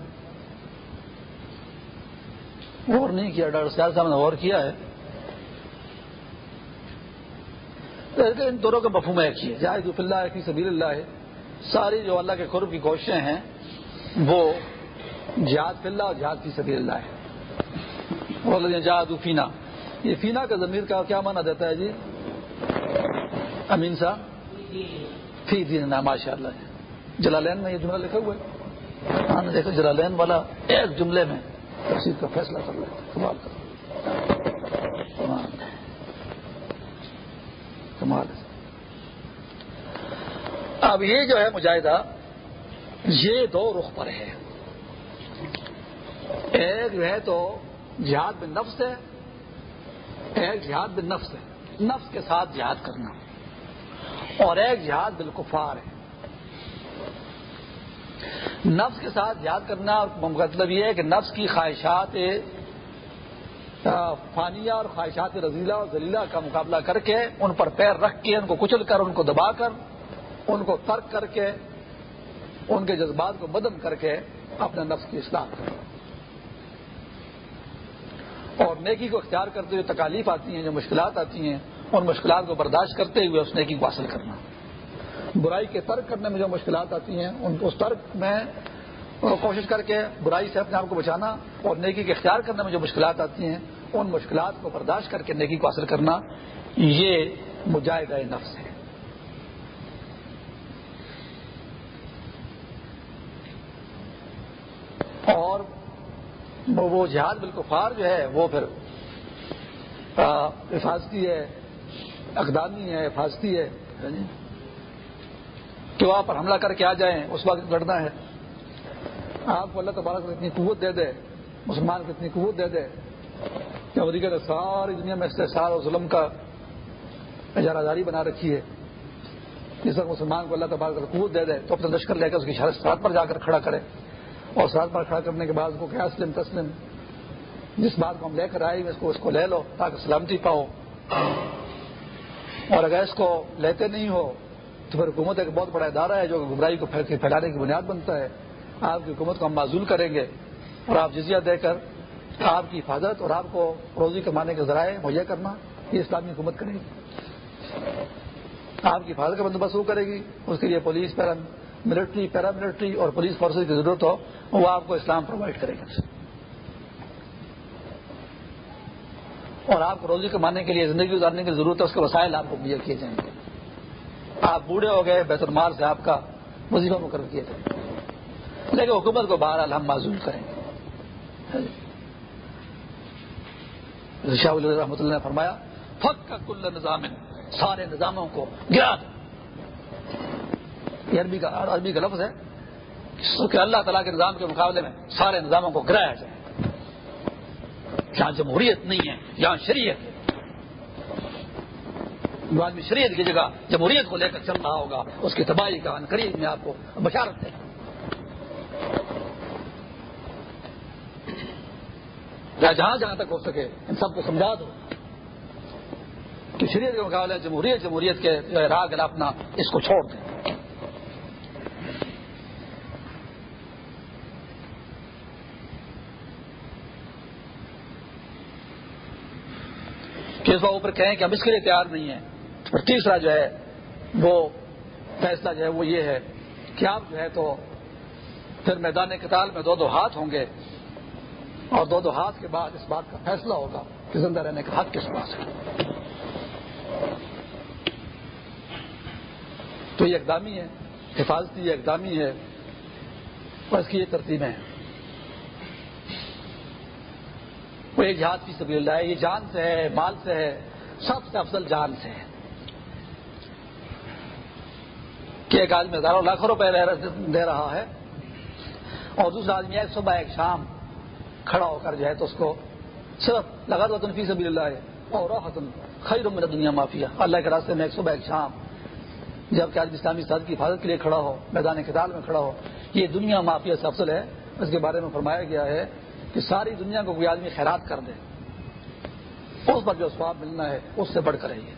اور نہیں کیا ڈاکٹر سیال صاحب نے اور کیا ہے۔ ان دونوں کا مفہوم ایک ہی ہے۔ جہاز اللہ کی سبیل اللہ ہے۔ ساری جو اللہ کے قرب کی کوششیں ہیں، وہ جہاد فی اللہ اور جہاد کی سبیل اللہ ہے جہاد فینا۔ یہ فینا کا ضمیر کا کیا مانا دیتا ہے جی؟ امین صاحب؟ فی دین ماشاء اللہ جی۔ جلالین میں یہ جملہ لکھا ہوا ہے۔ ہاں دیکھو جلالین والا ایک جملے میں تفصیل کا فیصلہ کر رہے کمال۔ کر کمال۔ اب یہ جو ہے مجاہدہ، یہ دو رخ پر ہے۔ ایک جو ہے تو جہاد بن نفس ہے، ایک جہاد بن نفس ہے۔ نفس کے ساتھ جہاد کرنا۔ اور ایک جہاد بالکفار ہے۔ نفس کے ساتھ یاد کرنا مطلب یہ ہے کہ نفس کی خواہشات فانیہ اور خواہشات رضیلہ اور ذلیلہ کا مقابلہ کر کے، ان پر پیر رکھ کے، ان کو کچل کر، ان کو دبا کر ان کو ترک کر کے، ان کے جذبات کو بدم کر کے اپنے نفس کی اصلاح کرنا اور نیکی کو اختیار کرتے ہوئے تکالیف آتی ہیں، جو مشکلات آتی ہیں، ان مشکلات کو برداشت کرتے ہوئے اس نیکی کو حاصل کرنا۔ برائی کے ترک کرنے میں جو مشکلات آتی ہیں، ان کو اس ترک میں کوشش کر کے برائی سے اپنے آپ کو بچانا اور نیکی کے اختیار کرنے میں جو مشکلات آتی ہیں، ان مشکلات کو برداشت کر کے نیکی کو حاصل کرنا، یہ مجاہدہ نفس ہے۔ اور وہ جہاد بالکفار جو ہے، وہ پھر حفاظتی ہے، اقدامی ہے، حفاظتی ہے کہ جی؟ وہاں پر حملہ کر کے آ جائیں، اس وقت لڑنا ہے۔ آپ کو اللہ تبارک اتنی قوت دے دے، مسلمان کو اتنی قوت دے دے کہ امریکہ نے ساری دنیا میں استحصال اور ظلم کا اجارہ داری بنا رکھی ہے۔ جس وقت مسلمان کو اللہ تبارک قوت دے دے، تو اپنے لشکر لے کر اس کی سرحد پر جا کر کھڑا کرے۔ اور سرحد پر کھڑا کرنے کے بعد اس کو کیا اسلم تسلم۔ جس بات کو ہم لے کر آئے، اس کو اس کو لے لو تاکہ سلامتی پاؤ۔ اور اگر اس کو لیتے نہیں ہو، تو پھر حکومت ایک بہت بڑا ادارہ ہے جو گمراہی کو پھیلانے کی بنیاد بنتا ہے۔ آپ کی حکومت کو ہم معذول کریں گے۔ اور آپ جزیہ دے کر آپ کی حفاظت اور آپ کو روزی کمانے کے ذرائع مہیا کرنا، یہ اسلامی حکومت کرے گی۔ آپ کی حفاظت کا بندوبست وہ کرے گی۔ اس کے لیے police paramilitary paramilitary اور پولیس فورسز کی ضرورت ہو، وہ آپ کو اسلام پرووائڈ کرے گا اور آپ کو روزی کمانے کے لیے، زندگی گزارنے کی ضرورت ہے، اس کے وسائل آپ کو مہیا کیے جائیں گے۔ آپ بوڑھے ہو گئے، بیت المال سے آپ کا وظیفہ مقرر کیا جائے۔ لیکن حکومت کو باہر ہم معذول کریں گے۔ شاہ رحمۃ اللہ نے فرمایا فک کا کل نظام سارے نظاموں کو گرا دو۔ یہ عربی کا عربی کا لفظ ہے کہ اللہ تعالیٰ کے نظام کے مقابلے میں سارے نظاموں کو گرایا جائے۔ جہاں جمہوریت نہیں ہے جہاں شریعت ہے۔ جو آدمی شریعت کی جگہ جمہوریت کو لے کر چل رہا ہوگا، اس کی تباہی کا قریب میں آپ کو بشارت ہے جہاں جہاں تک ہو سکے، ان سب کو سمجھا دو کہ شریعت کے مقابلے، جمہوریت جمہوریت کے راگ اپنا اس کو چھوڑ دیں۔ کہ اوپر کہیں کہ ہم اس کے لیے تیار نہیں ہیں۔ اور تیسرا جو ہے، وہ فیصلہ جو ہے، وہ یہ ہے کہ آپ جو ہے تو پھر میدان کتال میں دو دو ہاتھ ہوں گے اور دو دو ہاتھ کے بعد اس بات کا فیصلہ ہوگا کہ زندہ رہنے کا حق کس پاس ہے تو یہ اقدامی ہے، حفاظتی اقدامی ہے، اور اس کی یہ ترتیبیں ہیں۔ وہ ایک جہاز کی سبھی اللہ ہے، یہ جان سے ہے، مال سے ہے، سب سے افضل جان سے ہے۔ کہ ایک آدمی ہزاروں لاکھوں روپے دے رہا ہے اور دوسرا آدمی ایک صبح ایک شام کھڑا ہو کر جو ہے تو اس کو صرف لگا دو فی سبھی اللہ ہے اور خیر میرا دنیا معافیا اللہ کے راستے میں ایک صبح ایک شام جبکہ آدمی اسلامی سعد کی حفاظت کے لیے کھڑا ہو، میدان کتال میں کھڑا ہو، یہ دنیا معافیا سے افضل ہے۔ اس کے بارے میں فرمایا گیا ہے کہ ساری دنیا کو کوئی آدمی خیرات کر دے، اس پر جو سواب ملنا ہے، اس سے بڑھ کر ہے یہ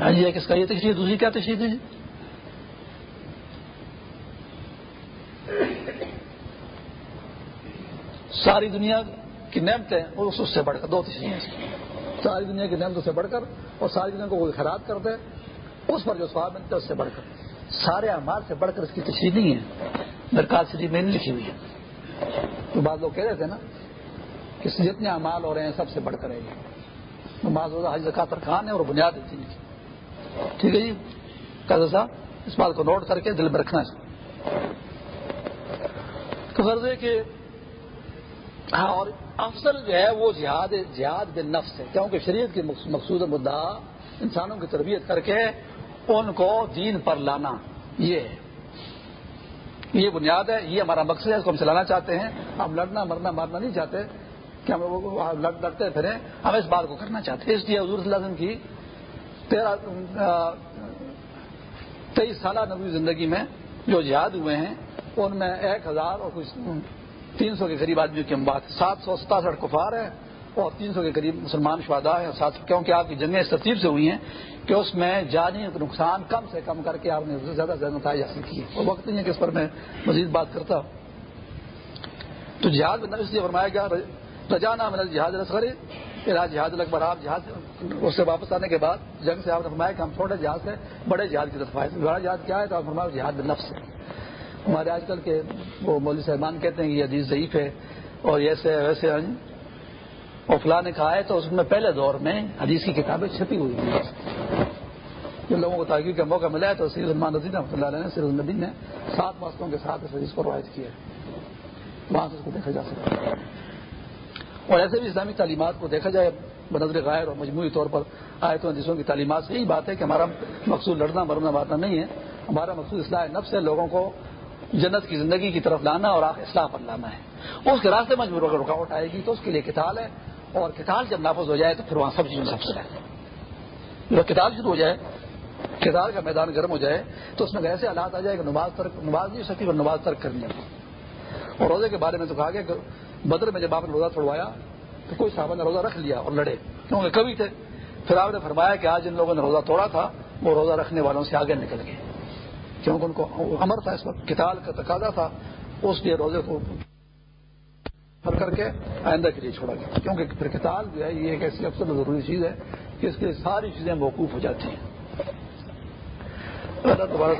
ہاں جی کس کا یہ تشریح، دوسری کیا تشریح ہے جی؟ ساری دنیا کی نعمتیں اس سے بڑھ کر، دو تشریح ساری دنیا کی نعمتوں سے بڑھ کر اور ساری دنیا کو کوئی خیرات کر دے، اس پر جو سواب ملتا ہے، اس سے بڑھ کر۔ سارے اعمال سے بڑھ کر اس کی تشریح نہیں ہے۔ درکار شریف میں نہیں لکھی ہوئی ہے۔ تو بعض لوگ کہہ رہے تھے نا کہ جتنے اعمال ہو رہے ہیں، سب سے بڑھ کر ہے نماز حج زکات خان ہے اور بنیاد ہے جن کی ٹھیک ہے جی؟ قدر صاحب، اس بات کو نوٹ کر کے دل میں رکھنا ہے۔ تو فرض ہے کہ ہاں اور افضل جو ہے وہ جہاد جہاد بن نفس ہے۔ کیونکہ شریعت کی مقصود مدعا انسانوں کی تربیت کر کے ان کو دین پر لانا یہ ہے۔ یہ بنیاد ہے، یہ ہمارا مقصد ہے، اس کو ہم چلانا چاہتے ہیں۔ ہم لڑنا، مرنا، مارنا نہیں چاہتے کہ ہم لڑتے پھریں۔ ہم اس بات کو کرنا چاہتے ہیں۔ اس لیے حضور صلی اللہ علیہ وسلم کی تیرہ تیئیس سالہ نبی زندگی میں جو جہاد ہوئے ہیں، ان میں ایک ہزار اور کچھ تین سو کے قریب آدمیوں کی ہم بات سات سو ستاسٹھ کفار ہے اور تین سو کے قریب مسلمان شہدا ہیں سات کیونکہ آپ کی جنگیں اس ترتیب سے ہوئی ہیں کہ اس میں جانی نقصان کم سے کم کر کے آپ نے زیادہ زیادہ نتائج حاصل کیے۔ اور وقت نہیں ہے کہ اس پر میں مزید بات کرتا ہوں۔ تو جہاز میں اس لیے فرمایا گیا رجانا من جہاز رسغری پھر جہاز اکبر آپ جہاز اس سے واپس آنے کے بعد جنگ سے آپ نے فرمایا کہ ہم چھوٹے جہاز سے بڑے جہاز کی طرف آئے بڑا جہاز کیا ہے تو آپ فرمایا جہاز نفس ہے۔ ہمارے آج کل کے وہ مولوی صاحبان کہتے ہیں کہ یہ حدیث ضعیف ہے اور ایسے ویسے اور فلاں نے کہا ہے تو اس میں پہلے دور میں حدیث کی کتابیں چھپی ہوئی ہیں۔ جن لوگوں کو تاکہ کا موقع ملا ہے تو سیر رحمان رضی رحمۃ اللہ علیہ نے سیر الدین نے سات واسطوں کے ساتھ اس حدیث کو روایت کیا ہے۔ وہاں سے اس کو دیکھا جا سکتا ہے۔ اور ایسے بھی اسلامی تعلیمات کو دیکھا جائے بنظر غائر اور مجموعی طور پر آئے تو حدیثوں کی تعلیمات سے یہی بات ہے کہ ہمارا مقصود لڑنا، مرنا باتنا نہیں ہے۔ ہمارا مقصود اصلاح نفس ہے، لوگوں کو جنت کی زندگی کی طرف لانا اور اصلاح پر لانا ہے۔ اس کے راستے میں جو رکاوٹ آئے گی تو اس کے لیے کتاب ہے۔ اور کتاب جب نافذ ہو جائے تو پھر وہاں سب چیزوں سب سے جب کتاب شروع ہو جائے، کتاب کا میدان گرم ہو جائے، تو اس میں ایسے حالات آ جائے کہ نماز ترک، نماز نہیں ہو سکتی اور نماز ترک کرنی ہے۔ اور روزے کے بارے میں تو کہا گیا کہ بدر میں جب آپ نے روزہ توڑوایا، تو کوئی صاحب نے روزہ رکھ لیا اور لڑے۔ کیونکہ کبھی تھے۔ پھر آپ نے فرمایا کہ آج جن لوگوں نے روزہ توڑا تھا، وہ روزہ رکھنے والوں سے آگے نکل گئے۔ کیونکہ ان کو امر تھا، اس وقت کتاب کا تقاضا تھا، اس لیے روزے کو کر کے آئندہ کے لیے چھوڑا گیا۔ کیونکہ پھر کتاب جو ہے یہ ایک ایسی اکثر ضروری چیز ہے کہ اس کے ساری چیزیں موقوف ہو جاتی ہیں۔ اللہ دوبارہ